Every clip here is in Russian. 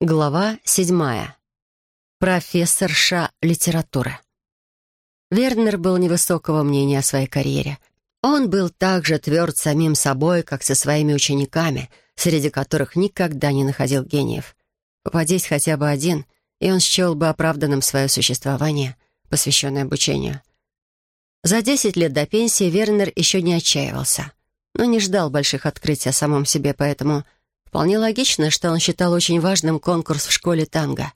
Глава седьмая. Профессорша литературы. Вернер был невысокого мнения о своей карьере. Он был так же тверд самим собой, как со своими учениками, среди которых никогда не находил гениев. Попадись хотя бы один, и он счел бы оправданным свое существование, посвященное обучению. За десять лет до пенсии Вернер еще не отчаивался, но не ждал больших открытий о самом себе, поэтому Вполне логично, что он считал очень важным конкурс в школе танго.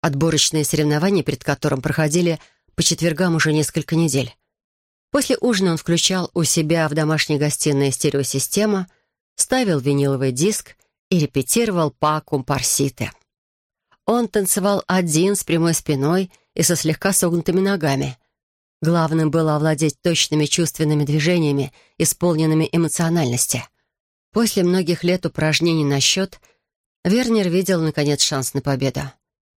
Отборочные соревнования, перед которым проходили по четвергам уже несколько недель. После ужина он включал у себя в домашней гостиной стереосистему, ставил виниловый диск и репетировал по компарсите. Он танцевал один с прямой спиной и со слегка согнутыми ногами. Главным было овладеть точными чувственными движениями, исполненными эмоциональности. После многих лет упражнений на счет Вернер видел, наконец, шанс на победу.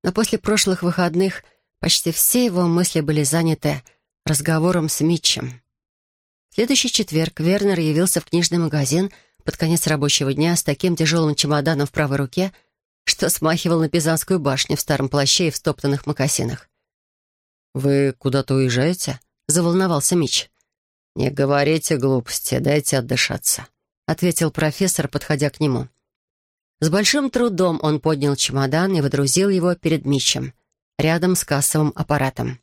Но после прошлых выходных почти все его мысли были заняты разговором с Митчем. В следующий четверг Вернер явился в книжный магазин под конец рабочего дня с таким тяжелым чемоданом в правой руке, что смахивал на Пизанскую башню в старом плаще и в стоптанных мокасинах. «Вы куда-то уезжаете?» — заволновался Митч. «Не говорите глупости, дайте отдышаться», — ответил профессор, подходя к нему. С большим трудом он поднял чемодан и водрузил его перед Митчем, рядом с кассовым аппаратом.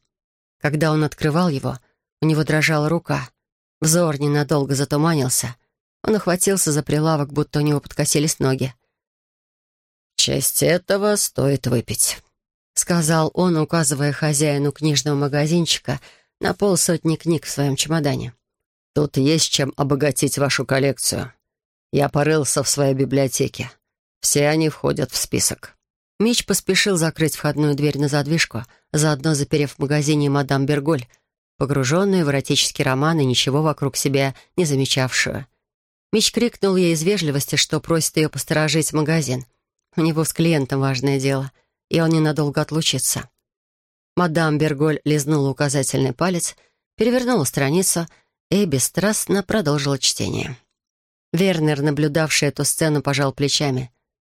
Когда он открывал его, у него дрожала рука. Взор ненадолго затуманился. Он охватился за прилавок, будто у него подкосились ноги. «В честь этого стоит выпить», — сказал он, указывая хозяину книжного магазинчика на полсотни книг в своем чемодане. Тут есть чем обогатить вашу коллекцию. Я порылся в своей библиотеке. Все они входят в список». Мич поспешил закрыть входную дверь на задвижку, заодно заперев в магазине мадам Берголь, погруженную в эротический роман и ничего вокруг себя не замечавшую. Мич крикнул ей из вежливости, что просит ее посторожить магазин. У него с клиентом важное дело, и он ненадолго отлучится. Мадам Берголь лизнула указательный палец, перевернула страницу — и бесстрастно продолжила чтение. Вернер, наблюдавший эту сцену, пожал плечами.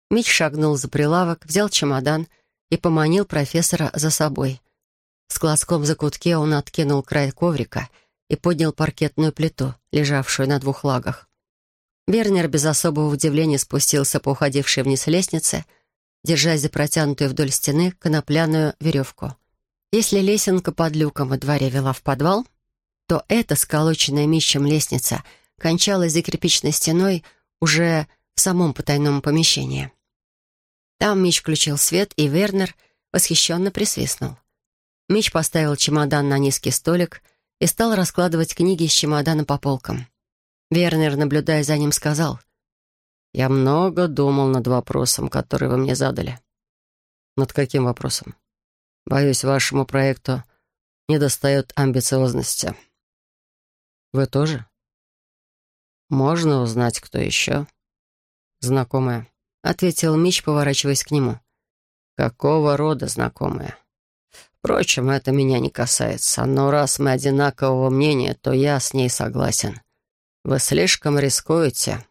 Мич шагнул за прилавок, взял чемодан и поманил профессора за собой. С глазком в закутке он откинул край коврика и поднял паркетную плиту, лежавшую на двух лагах. Вернер без особого удивления спустился по уходившей вниз лестнице, держась за протянутую вдоль стены конопляную веревку. Если лесенка под люком во дворе вела в подвал, то эта сколоченная мищем лестница кончалась за кирпичной стеной уже в самом потайном помещении. Там Мич включил свет, и Вернер восхищенно присвистнул. Мич поставил чемодан на низкий столик и стал раскладывать книги из чемодана по полкам. Вернер, наблюдая за ним, сказал, «Я много думал над вопросом, который вы мне задали». «Над каким вопросом?» «Боюсь, вашему проекту недостает амбициозности». «Вы тоже?» «Можно узнать, кто еще?» «Знакомая», — ответил Мич, поворачиваясь к нему. «Какого рода знакомая?» «Впрочем, это меня не касается, но раз мы одинакового мнения, то я с ней согласен. Вы слишком рискуете.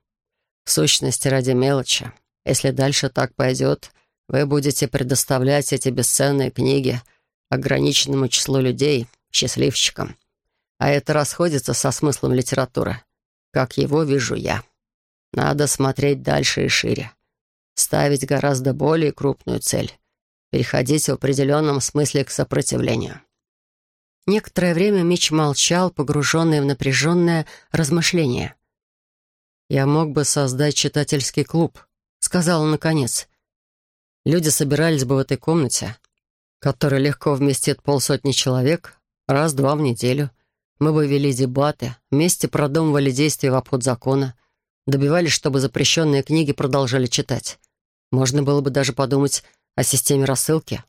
В сущности, ради мелочи. Если дальше так пойдет, вы будете предоставлять эти бесценные книги ограниченному числу людей, счастливчикам. А это расходится со смыслом литературы, как его вижу я. Надо смотреть дальше и шире. Ставить гораздо более крупную цель. Переходить в определенном смысле к сопротивлению. Некоторое время Мич молчал, погруженный в напряженное размышление. «Я мог бы создать читательский клуб», — сказал он наконец. «Люди собирались бы в этой комнате, которая легко вместит полсотни человек, раз-два в неделю, мы бы вели дебаты, вместе продумывали действия в обход закона, добивались, чтобы запрещенные книги продолжали читать. Можно было бы даже подумать о системе рассылки.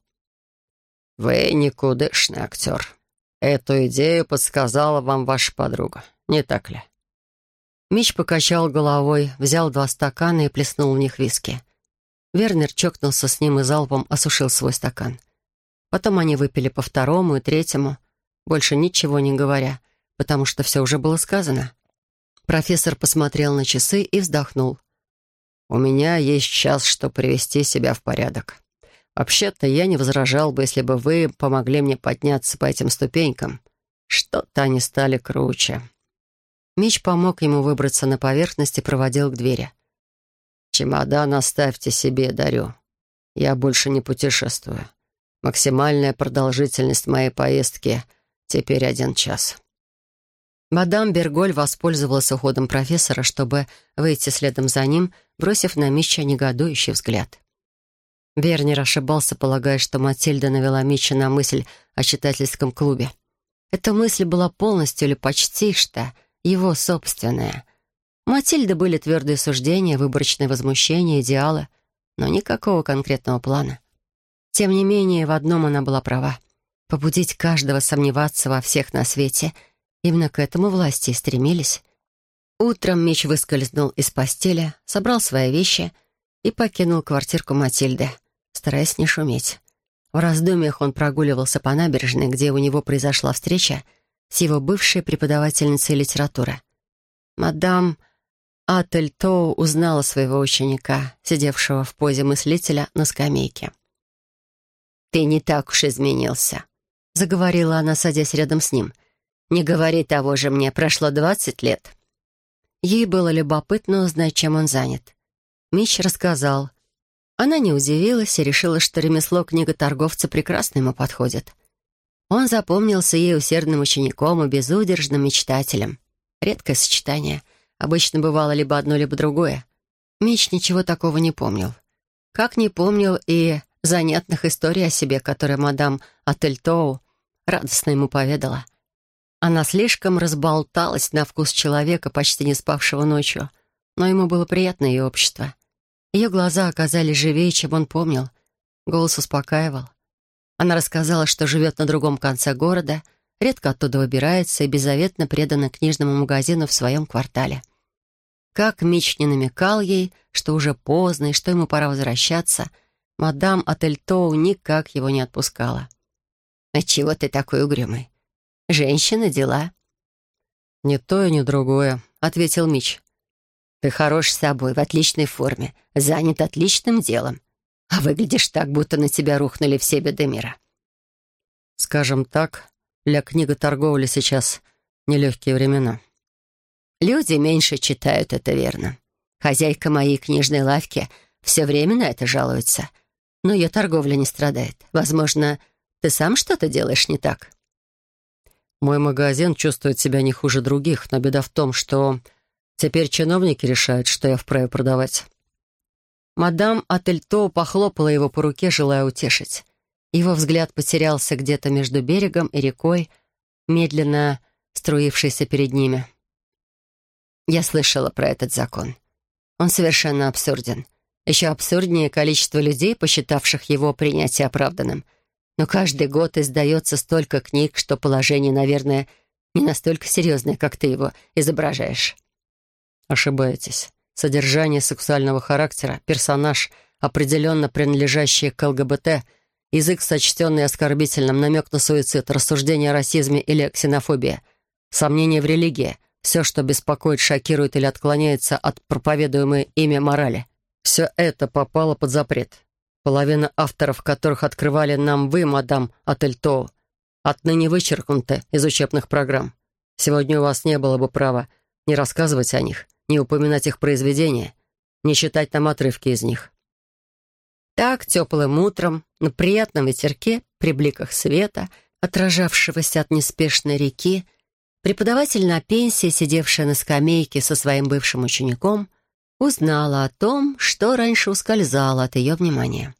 «Вы никудышный актер. Эту идею подсказала вам ваша подруга, не так ли?» Мич покачал головой, взял два стакана и плеснул в них виски. Вернер чокнулся с ним и залпом осушил свой стакан. Потом они выпили по второму и третьему, больше ничего не говоря, потому что все уже было сказано. Профессор посмотрел на часы и вздохнул. У меня есть час, чтобы привести себя в порядок. Вообще-то я не возражал бы, если бы вы помогли мне подняться по этим ступенькам. Что-то они стали круче». Мич помог ему выбраться на поверхность и проводил к двери. «Чемодан оставьте себе, дарю. Я больше не путешествую. Максимальная продолжительность моей поездки — теперь один час». Мадам Берголь воспользовалась уходом профессора, чтобы выйти следом за ним, бросив на Митча негодующий взгляд. Вернер ошибался, полагая, что Матильда навела Митча на мысль о читательском клубе. Эта мысль была полностью или почти что его собственная. У Матильды были твердые суждения, выборочные возмущения, идеалы, но никакого конкретного плана. Тем не менее, в одном она была права. Побудить каждого сомневаться во всех на свете — Именно к этому власти и стремились. Утром меч выскользнул из постели, собрал свои вещи и покинул квартирку Матильды, стараясь не шуметь. В раздумьях он прогуливался по набережной, где у него произошла встреча с его бывшей преподавательницей литературы. Мадам Ательтоу узнала своего ученика, сидевшего в позе мыслителя на скамейке. «Ты не так уж изменился», — заговорила она, садясь рядом с ним — не говори того же мне, прошло двадцать лет». Ей было любопытно узнать, чем он занят. Мич рассказал. Она не удивилась и решила, что ремесло книготорговца прекрасно ему подходит. Он запомнился ей усердным учеником и безудержным мечтателем. Редкое сочетание. Обычно бывало либо одно, либо другое. Мич ничего такого не помнил. Как не помнил и занятных историй о себе, которые мадам Ательтоу радостно ему поведала. Она слишком разболталась на вкус человека, почти не спавшего ночью, но ему было приятно ее общество. Ее глаза оказались живее, чем он помнил. Голос успокаивал. Она рассказала, что живет на другом конце города, редко оттуда выбирается и беззаветно предана книжному магазину в своем квартале. Как Мич не намекал ей, что уже поздно и что ему пора возвращаться, мадам Ательтоу никак его не отпускала. «А чего ты такой угрюмый? Женщина, дела». «Не то и не другое», — ответил Мич. «Ты хорош с собой, в отличной форме, занят отличным делом, а выглядишь так, будто на тебя рухнули все беды мира». «Скажем так, для книготорговли сейчас нелегкие времена». «Люди меньше читают, это верно. Хозяйка моей книжной лавки все время на это жалуется, но ее торговля не страдает. Возможно, ты сам что-то делаешь не так?» Мой магазин чувствует себя не хуже других, но беда в том, что теперь чиновники решают, что я вправе продавать». Мадам Ательто похлопала его по руке, желая утешить. Его взгляд потерялся где-то между берегом и рекой, медленно струившейся перед ними. «Я слышала про этот закон. Он совершенно абсурден. Еще абсурднее количество людей, посчитавших его принятие оправданным. Но каждый год издается столько книг, что положение, наверное, не настолько серьезное, как ты его изображаешь. Ошибаетесь. Содержание сексуального характера, персонаж, определенно принадлежащий к ЛГБТ, язык, сочтенный оскорбительным, намек на суицид, рассуждение о расизме или ксенофобии, сомнение в религии, все, что беспокоит, шокирует или отклоняется от проповедуемой ими морали. Все это попало под запрет. Половина авторов, которых открывали нам вы, мадам Ательто, отныне вычеркнуты из учебных программ. Сегодня у вас не было бы права не рассказывать о них, не упоминать их произведения, не читать нам отрывки из них. Так, теплым утром, на приятном ветерке, при бликах света, отражавшегося от неспешной реки, преподаватель на пенсии, сидевшая на скамейке со своим бывшим учеником, узнала о том, что раньше ускользало от ее внимания.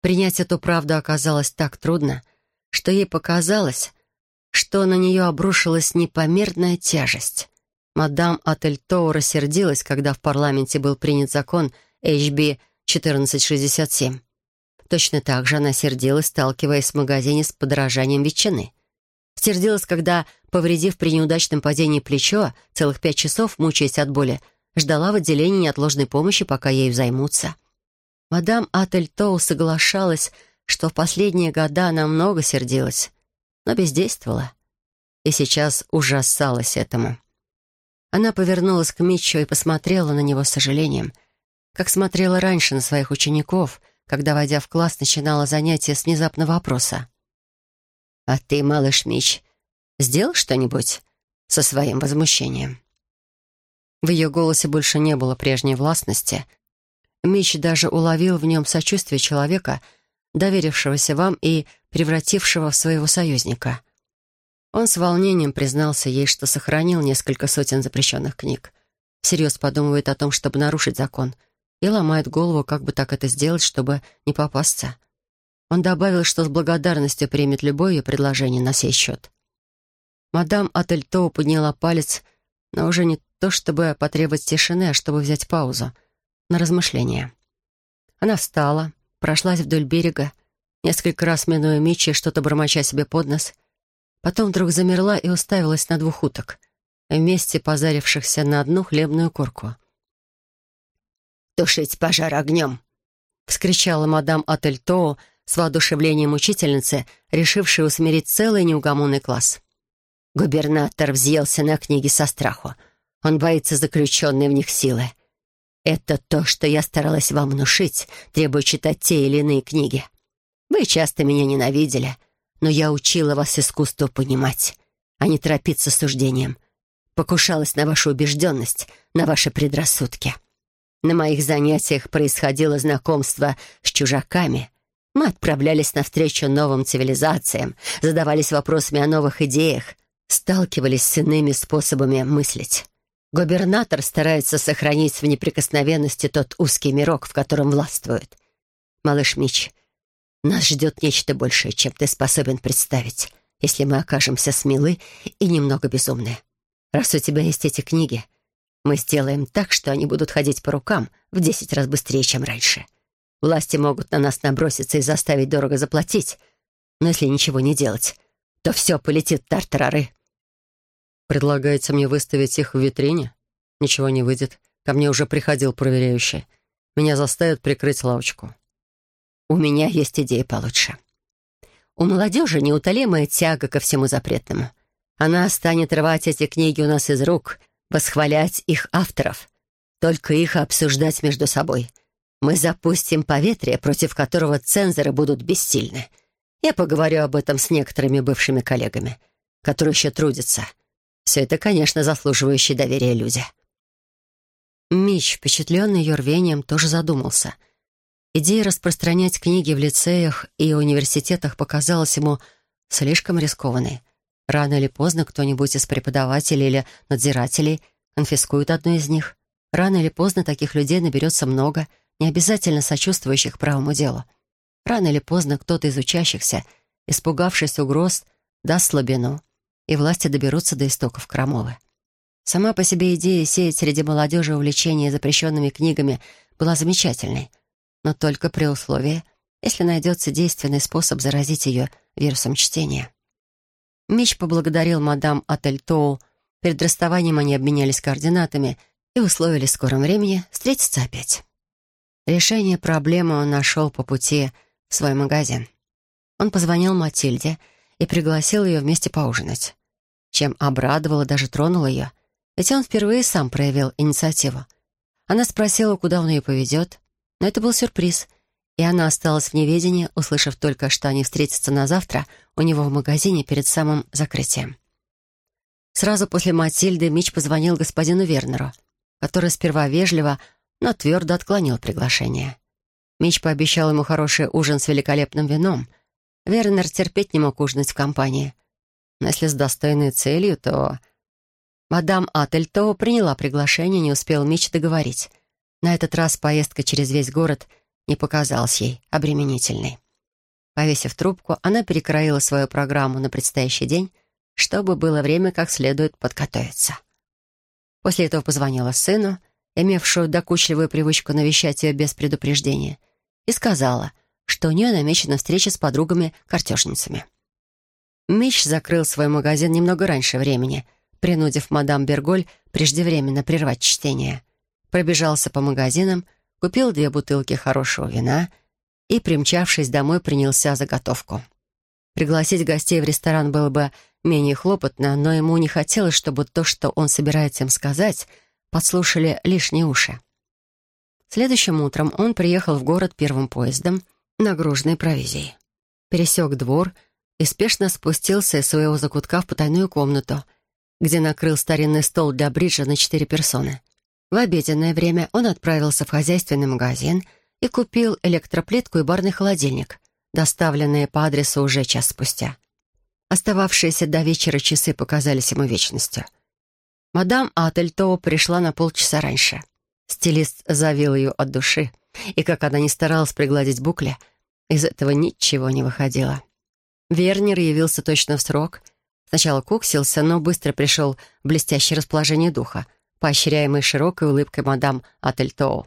Принять эту правду оказалось так трудно, что ей показалось, что на нее обрушилась непомерная тяжесть. Мадам Ательтоу рассердилась, когда в парламенте был принят закон HB 1467. Точно так же она сердилась, сталкиваясь в магазине с подорожанием ветчины. Сердилась, когда, повредив при неудачном падении плечо, целых пять часов, мучаясь от боли, ждала в отделении неотложной помощи, пока ею займутся. Мадам Ательтоу соглашалась, что в последние года она много сердилась, но бездействовала. И сейчас ужасалась этому. Она повернулась к Митчу и посмотрела на него с сожалением. как смотрела раньше на своих учеников, когда, войдя в класс, начинала занятие с внезапного вопроса. «А ты, малыш Мич, сделал что-нибудь со своим возмущением?» В ее голосе больше не было прежней властности. Мич даже уловил в нем сочувствие человека, доверившегося вам и превратившего в своего союзника. Он с волнением признался ей, что сохранил несколько сотен запрещенных книг. Всерьез подумывает о том, чтобы нарушить закон, и ломает голову, как бы так это сделать, чтобы не попасться. Он добавил, что с благодарностью примет любое ее предложение на сей счет. Мадам Ательтоу подняла палец, но уже не то, чтобы потребовать тишины, а чтобы взять паузу на размышление. Она встала, прошлась вдоль берега, несколько раз минуя Митчи, что-то бормоча себе под нос. Потом вдруг замерла и уставилась на двух уток, вместе позарившихся на одну хлебную корку. «Тушить пожар огнем!» — вскричала мадам Ательтоо с воодушевлением учительницы, решившей усмирить целый неугомонный класс. Губернатор взъелся на книги со страху — он боится заключенной в них силы. Это то, что я старалась вам внушить, требуя читать те или иные книги. Вы часто меня ненавидели, но я учила вас искусству понимать, а не торопиться суждением. Покушалась на вашу убежденность, на ваши предрассудки. На моих занятиях происходило знакомство с чужаками. Мы отправлялись навстречу новым цивилизациям, задавались вопросами о новых идеях, сталкивались с иными способами мыслить. Губернатор старается сохранить в неприкосновенности тот узкий мирок, в котором властвует. Малыш Мич, нас ждет нечто большее, чем ты способен представить, если мы окажемся смелы и немного безумны. Раз у тебя есть эти книги, мы сделаем так, что они будут ходить по рукам в десять раз быстрее, чем раньше. Власти могут на нас наброситься и заставить дорого заплатить, но если ничего не делать, то все полетит тартарары. «Предлагаете мне выставить их в витрине? Ничего не выйдет. Ко мне уже приходил проверяющий. Меня заставят прикрыть лавочку». «У меня есть идея получше. У молодежи неутолимая тяга ко всему запретному. Она станет рвать эти книги у нас из рук, восхвалять их авторов, только их обсуждать между собой. Мы запустим поветрие, против которого цензоры будут бессильны. Я поговорю об этом с некоторыми бывшими коллегами, которые еще трудятся». Все это, конечно, заслуживающие доверия люди. Мич, впечатленный ее рвением, тоже задумался. Идея распространять книги в лицеях и университетах показалась ему слишком рискованной. Рано или поздно кто-нибудь из преподавателей или надзирателей конфискует одну из них. Рано или поздно таких людей наберется много, не обязательно сочувствующих правому делу. Рано или поздно кто-то из учащихся, испугавшись угроз, даст слабину и власти доберутся до истоков крамолы. Сама по себе идея сеять среди молодежи увлечение запрещенными книгами была замечательной, но только при условии, если найдется действенный способ заразить ее вирусом чтения. Мич поблагодарил мадам Ательтоу. Перед расставанием они обменялись координатами и условили в скором времени встретиться опять. Решение проблемы он нашел по пути в свой магазин. Он позвонил Матильде и пригласил ее вместе поужинать чем обрадовала, даже тронула ее. Ведь он впервые сам проявил инициативу. Она спросила, куда он ее поведет, но это был сюрприз, и она осталась в неведении, услышав только, что они встретятся на завтра у него в магазине перед самым закрытием. Сразу после Матильды Мич позвонил господину Вернеру, который сперва вежливо, но твердо отклонил приглашение. Мич пообещал ему хороший ужин с великолепным вином. Вернер терпеть не мог ужинать в компании — но если с достойной целью, то... Мадам Ательто приняла приглашение, не успел Мич договорить. На этот раз поездка через весь город не показалась ей обременительной. Повесив трубку, она перекроила свою программу на предстоящий день, чтобы было время как следует подготовиться. После этого позвонила сыну, имевшую докучливую привычку навещать ее без предупреждения, и сказала, что у нее намечена встреча с подругами-картежницами. Мич закрыл свой магазин немного раньше времени, принудив мадам Берголь преждевременно прервать чтение. Пробежался по магазинам, купил две бутылки хорошего вина и, примчавшись домой, принялся за готовку. Пригласить гостей в ресторан было бы менее хлопотно, но ему не хотелось, чтобы то, что он собирается им сказать, подслушали лишние уши. Следующим утром он приехал в город первым поездом, нагруженной провизией. Пересек двор и спешно спустился из своего закутка в потайную комнату, где накрыл старинный стол для бриджа на четыре персоны. В обеденное время он отправился в хозяйственный магазин и купил электроплитку и барный холодильник, доставленные по адресу уже час спустя. Остававшиеся до вечера часы показались ему вечностью. Мадам Ательтоу пришла на полчаса раньше. Стилист завил ее от души, и как она не старалась пригладить букли, из этого ничего не выходило. Вернер явился точно в срок. Сначала куксился, но быстро пришел в блестящее расположение духа, поощряемый широкой улыбкой мадам Ательтоу.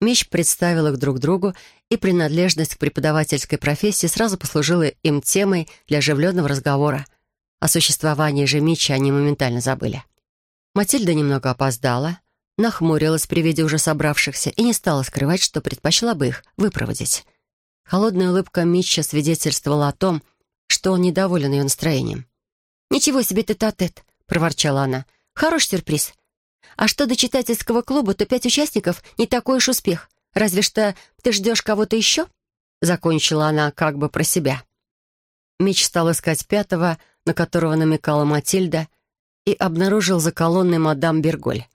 Меч представил их друг другу, и принадлежность к преподавательской профессии сразу послужила им темой для оживленного разговора. О существовании же Мича они моментально забыли. Матильда немного опоздала, нахмурилась при виде уже собравшихся и не стала скрывать, что предпочла бы их выпроводить. Холодная улыбка Митча свидетельствовала о том, что он недоволен ее настроением. «Ничего себе ты тет проворчала она. «Хороший сюрприз. А что до читательского клуба, то пять участников — не такой уж успех. Разве что ты ждешь кого-то еще?» Закончила она как бы про себя. Мич стал искать пятого, на которого намекала Матильда, и обнаружил за колонной мадам Берголь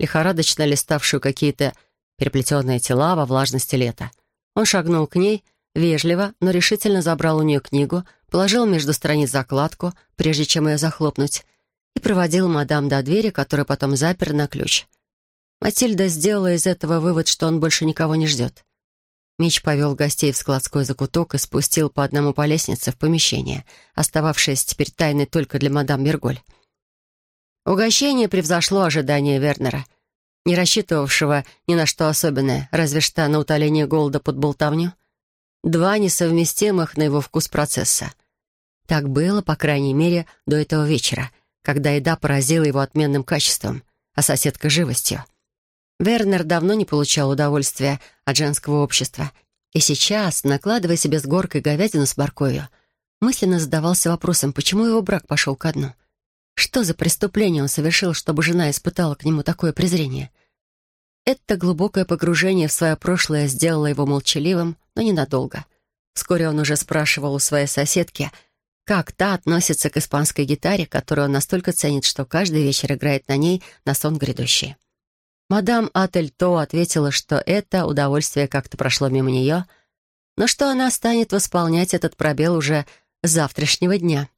лихорадочно листавшую какие-то переплетенные тела во влажности лета. Он шагнул к ней, вежливо, но решительно забрал у нее книгу, положил между страниц закладку, прежде чем ее захлопнуть, и проводил мадам до двери, которую потом запер на ключ. Матильда сделала из этого вывод, что он больше никого не ждет. Мич повел гостей в складской закуток и спустил по одному по лестнице в помещение, остававшееся теперь тайной только для мадам Берголь. Угощение превзошло ожидания Вернера, не рассчитывавшего ни на что особенное, разве что на утоление голода под болтовню. Два несовместимых на его вкус процесса. Так было, по крайней мере, до этого вечера, когда еда поразила его отменным качеством, а соседка — живостью. Вернер давно не получал удовольствия от женского общества, и сейчас, накладывая себе с горкой говядину с морковью, мысленно задавался вопросом, почему его брак пошел ко дну. Что за преступление он совершил, чтобы жена испытала к нему такое презрение? Это глубокое погружение в свое прошлое сделало его молчаливым, но ненадолго. Вскоре он уже спрашивал у своей соседки, как та относится к испанской гитаре, которую он настолько ценит, что каждый вечер играет на ней на сон грядущий. Мадам Ательто ответила, что это удовольствие как-то прошло мимо нее, но что она станет восполнять этот пробел уже с завтрашнего дня.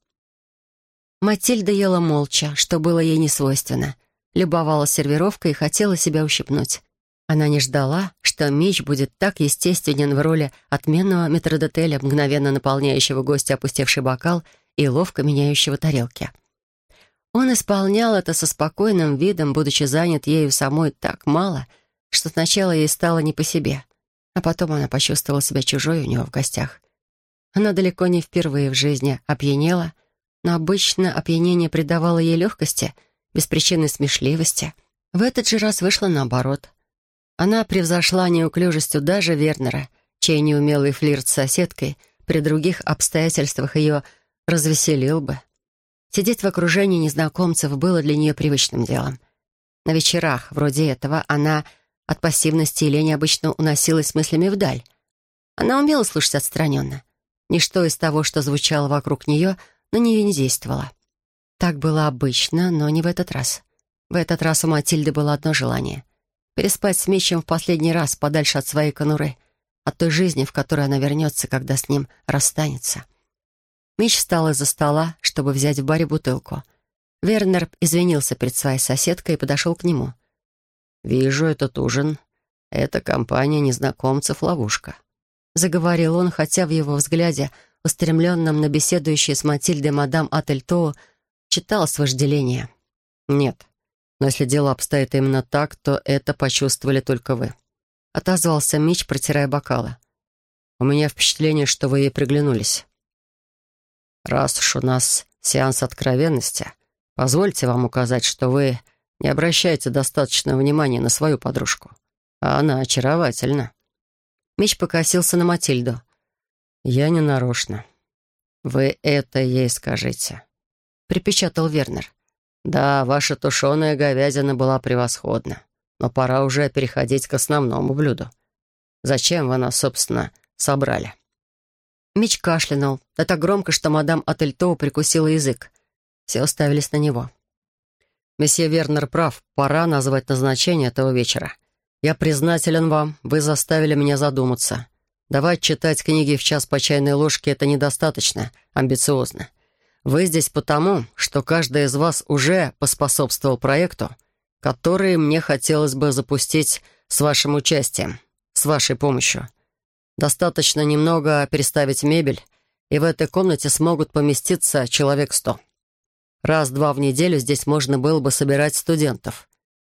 Матильда ела молча, что было ей не свойственно. Любовалась сервировкой и хотела себя ущипнуть. Она не ждала, что меч будет так естественен в роли отменного метродотеля, мгновенно наполняющего гостя опустевший бокал и ловко меняющего тарелки. Он исполнял это со спокойным видом, будучи занят ею самой так мало, что сначала ей стало не по себе, а потом она почувствовала себя чужой у него в гостях. Она далеко не впервые в жизни опьянела но обычно опьянение придавало ей легкости, беспричинной смешливости. В этот же раз вышло наоборот. Она превзошла неуклюжестью даже Вернера, чей неумелый флирт с соседкой при других обстоятельствах ее развеселил бы. Сидеть в окружении незнакомцев было для нее привычным делом. На вечерах, вроде этого, она от пассивности и лени обычно уносилась мыслями вдаль. Она умела слушать отстраненно. Ничто из того, что звучало вокруг нее, на нее не действовала. Так было обычно, но не в этот раз. В этот раз у Матильды было одно желание — переспать с Мечем в последний раз подальше от своей конуры, от той жизни, в которой она вернется, когда с ним расстанется. Меч встал из-за стола, чтобы взять в баре бутылку. Вернер извинился перед своей соседкой и подошел к нему. «Вижу этот ужин. Это компания незнакомцев ловушка», — заговорил он, хотя в его взгляде — устремленном на беседующей с Матильдой мадам Ательтоу, читалось вожделение. «Нет, но если дело обстоит именно так, то это почувствовали только вы», — отозвался Мич, протирая бокалы. «У меня впечатление, что вы ей приглянулись». «Раз уж у нас сеанс откровенности, позвольте вам указать, что вы не обращаете достаточно внимания на свою подружку. А она очаровательна». Мич покосился на Матильду. «Я не нарочно. Вы это ей скажите», — припечатал Вернер. «Да, ваша тушеная говядина была превосходна. но пора уже переходить к основному блюду. Зачем вы нас, собственно, собрали?» Мич кашлянул, да так громко, что мадам Ательтоу прикусила язык. Все уставились на него. «Месье Вернер прав, пора назвать назначение этого вечера. Я признателен вам, вы заставили меня задуматься. Давать читать книги в час по чайной ложке — это недостаточно амбициозно. Вы здесь потому, что каждый из вас уже поспособствовал проекту, который мне хотелось бы запустить с вашим участием, с вашей помощью. Достаточно немного переставить мебель, и в этой комнате смогут поместиться человек сто. Раз-два в неделю здесь можно было бы собирать студентов.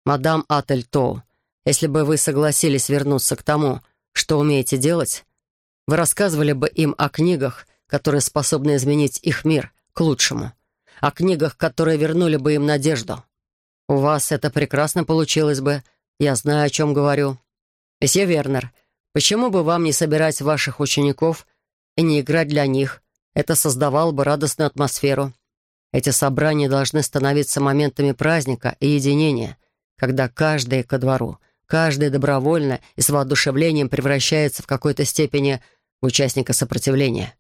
Мадам Ательтоу, если бы вы согласились вернуться к тому, что умеете делать, вы рассказывали бы им о книгах, которые способны изменить их мир к лучшему, о книгах, которые вернули бы им надежду. У вас это прекрасно получилось бы, я знаю, о чем говорю. Месье Вернер, почему бы вам не собирать ваших учеников и не играть для них? Это создавало бы радостную атмосферу. Эти собрания должны становиться моментами праздника и единения, когда каждый ко двору, каждый добровольно и с воодушевлением превращается в какой-то степени в участника сопротивления.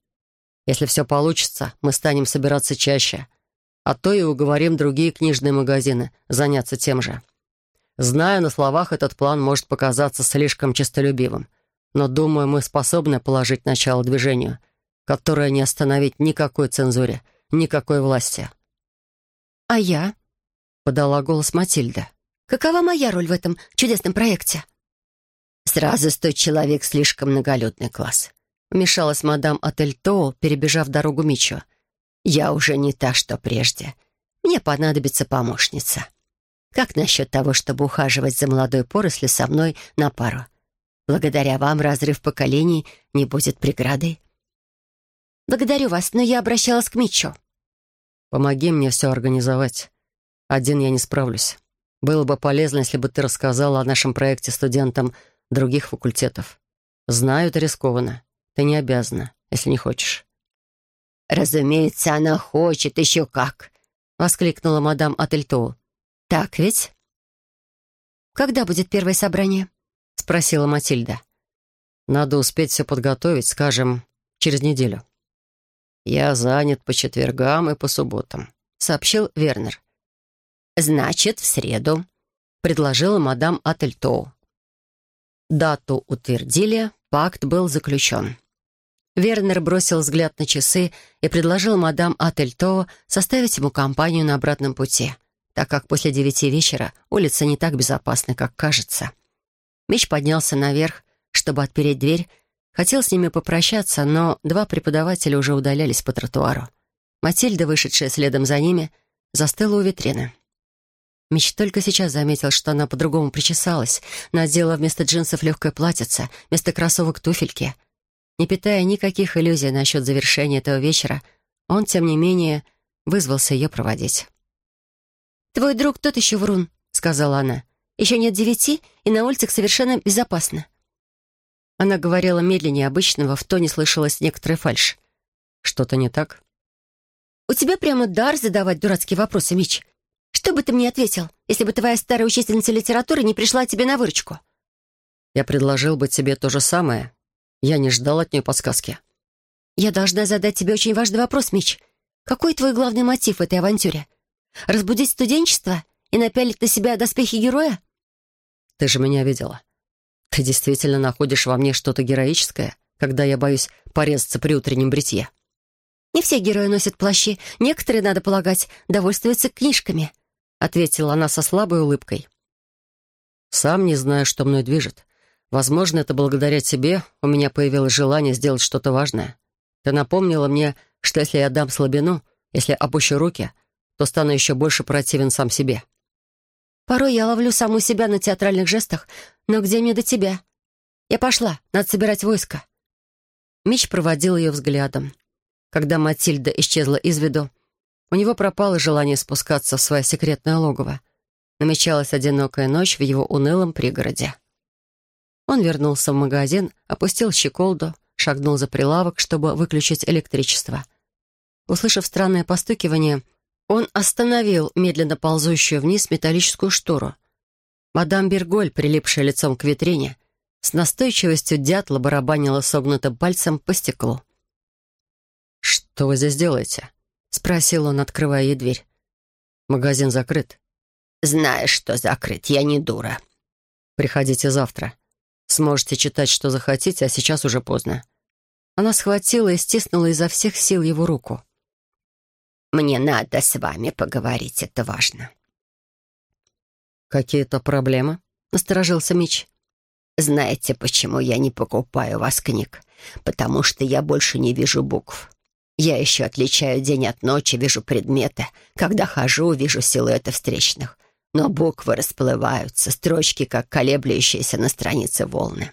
Если все получится, мы станем собираться чаще, а то и уговорим другие книжные магазины заняться тем же. Знаю, на словах этот план может показаться слишком честолюбивым, но, думаю, мы способны положить начало движению, которое не остановить никакой цензуре, никакой власти. «А я?» — подала голос Матильда. «Какова моя роль в этом чудесном проекте?» «Сразу сто человек — слишком многолюдный класс вмешалась мадам Ательто, перебежав дорогу Мичо. «Я уже не та, что прежде. Мне понадобится помощница. Как насчет того, чтобы ухаживать за молодой порослью со мной на пару? Благодаря вам разрыв поколений не будет преградой». «Благодарю вас, но я обращалась к Мичо». «Помоги мне все организовать. Один я не справлюсь. Было бы полезно, если бы ты рассказала о нашем проекте студентам других факультетов. Знаю, это рискованно. Ты не обязана, если не хочешь». «Разумеется, она хочет, еще как!» — воскликнула мадам Ательтоу. «Так ведь?» «Когда будет первое собрание?» — спросила Матильда. «Надо успеть все подготовить, скажем, через неделю». «Я занят по четвергам и по субботам», — сообщил Вернер. «Значит, в среду», — предложила мадам Ательтоу. Дату утвердили, пакт был заключен. Вернер бросил взгляд на часы и предложил мадам Ательто составить ему компанию на обратном пути, так как после девяти вечера улица не так безопасна, как кажется. Меч поднялся наверх, чтобы отпереть дверь, хотел с ними попрощаться, но два преподавателя уже удалялись по тротуару. Матильда, вышедшая следом за ними, застыла у витрины. Меч только сейчас заметил, что она по-другому причесалась, надела вместо джинсов легкое платьице, вместо кроссовок туфельки — не питая никаких иллюзий насчет завершения этого вечера, он, тем не менее, вызвался ее проводить. «Твой друг тот еще врун», — сказала она. «Еще нет девяти, и на улицах совершенно безопасно». Она говорила медленнее обычного, в тоне слышалась некоторая фальшь. «Что-то не так?» «У тебя прямо дар задавать дурацкие вопросы, Мич. Что бы ты мне ответил, если бы твоя старая учительница литературы не пришла тебе на выручку?» «Я предложил бы тебе то же самое, я не ждал от нее подсказки. «Я должна задать тебе очень важный вопрос, Мич. Какой твой главный мотив в этой авантюре? Разбудить студенчество и напялить на себя доспехи героя?» «Ты же меня видела. Ты действительно находишь во мне что-то героическое, когда я боюсь порезаться при утреннем бритье?» «Не все герои носят плащи. Некоторые, надо полагать, довольствуются книжками», — ответила она со слабой улыбкой. «Сам не знаю, что мной движет. Возможно, это благодаря тебе у меня появилось желание сделать что-то важное. Ты напомнила мне, что если я дам слабину, если опущу руки, то стану еще больше противен сам себе. Порой я ловлю саму себя на театральных жестах, но где мне до тебя? Я пошла, надо собирать войско. Мич проводил ее взглядом. Когда Матильда исчезла из виду, у него пропало желание спускаться в свое секретное логово. Намечалась одинокая ночь в его унылом пригороде. Он вернулся в магазин, опустил щеколду, шагнул за прилавок, чтобы выключить электричество. Услышав странное постукивание, он остановил медленно ползущую вниз металлическую штору. Мадам Берголь, прилипшая лицом к витрине, с настойчивостью дятла барабанила согнутым пальцем по стеклу. «Что вы здесь делаете?» — спросил он, открывая ей дверь. «Магазин закрыт». «Знаешь, что закрыт, я не дура». «Приходите завтра. Сможете читать, что захотите, а сейчас уже поздно». Она схватила и стиснула изо всех сил его руку. «Мне надо с вами поговорить, это важно». «Какие-то проблемы?» — насторожился Мич. «Знаете, почему я не покупаю у вас книг? Потому что я больше не вижу букв. Я еще отличаю день от ночи, вижу предметы. Когда хожу, вижу силуэты встречных. Но буквы расплываются, строчки, как колеблющиеся на странице волны.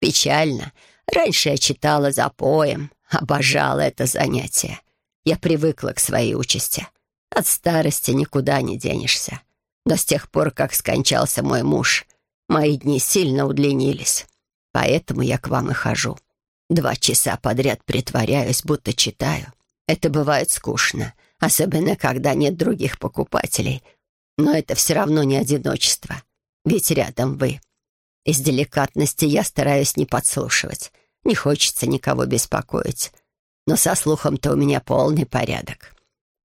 Печально. Раньше я читала за поем, обожала это занятие. Я привыкла к своей участи. От старости никуда не денешься. Но с тех пор, как скончался мой муж, мои дни сильно удлинились. Поэтому я к вам и хожу. Два часа подряд притворяюсь, будто читаю. Это бывает скучно, особенно когда нет других покупателей. Но это все равно не одиночество, ведь рядом вы. Из деликатности я стараюсь не подслушивать. Не хочется никого беспокоить. Но со слухом-то у меня полный порядок.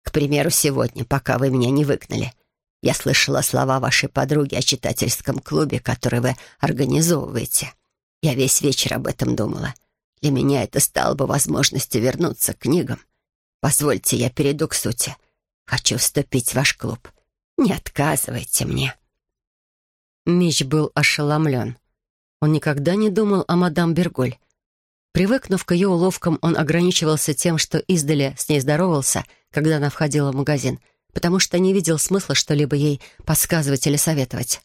К примеру, сегодня, пока вы меня не выгнали, я слышала слова вашей подруги о читательском клубе, который вы организовываете. Я весь вечер об этом думала. Для меня это стало бы возможностью вернуться к книгам. Позвольте, я перейду к сути. Хочу вступить в ваш клуб. Не отказывайте мне». Мич был ошеломлен. Он никогда не думал о мадам Берголь. Привыкнув к ее уловкам, он ограничивался тем, что издали с ней здоровался, когда она входила в магазин, потому что не видел смысла что-либо ей подсказывать или советовать.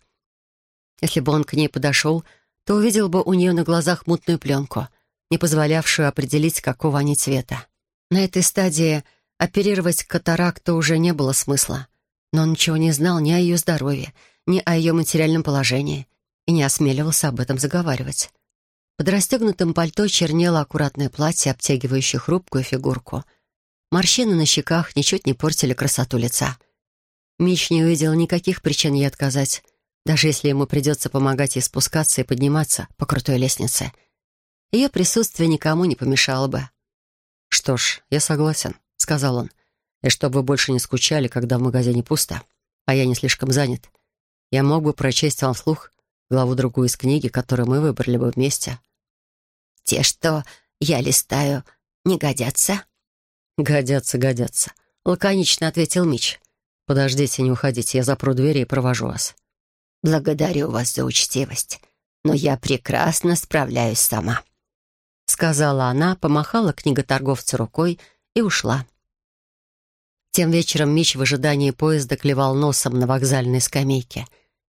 Если бы он к ней подошел, то увидел бы у нее на глазах мутную пленку, не позволявшую определить, какого они цвета. На этой стадии оперировать катаракту уже не было смысла. Но он ничего не знал ни о ее здоровье, ни о ее материальном положении и не осмеливался об этом заговаривать. Под расстегнутым пальто чернело аккуратное платье, обтягивающее хрупкую фигурку. Морщины на щеках ничуть не портили красоту лица. Мич не увидел никаких причин ей отказать, даже если ему придется помогать ей спускаться и подниматься по крутой лестнице. Ее присутствие никому не помешало бы. «Что ж, я согласен», — сказал он. «И чтобы вы больше не скучали, когда в магазине пусто, а я не слишком занят, я мог бы прочесть вам вслух главу другую из книги, которую мы выбрали бы вместе». «Те, что я листаю, не годятся?» «Годятся, годятся», — лаконично ответил Мич. «Подождите, не уходите, я запру двери и провожу вас». «Благодарю вас за учтивость, но я прекрасно справляюсь сама», — сказала она, помахала книготорговцу рукой и ушла. Тем вечером Мич в ожидании поезда клевал носом на вокзальной скамейке.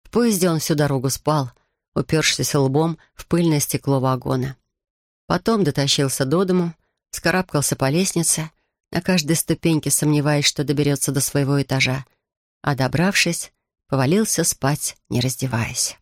В поезде он всю дорогу спал, упершись лбом в пыльное стекло вагона. Потом дотащился до дому, скарабкался по лестнице, на каждой ступеньке сомневаясь, что доберется до своего этажа, а добравшись, повалился спать, не раздеваясь.